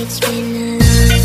it's been a long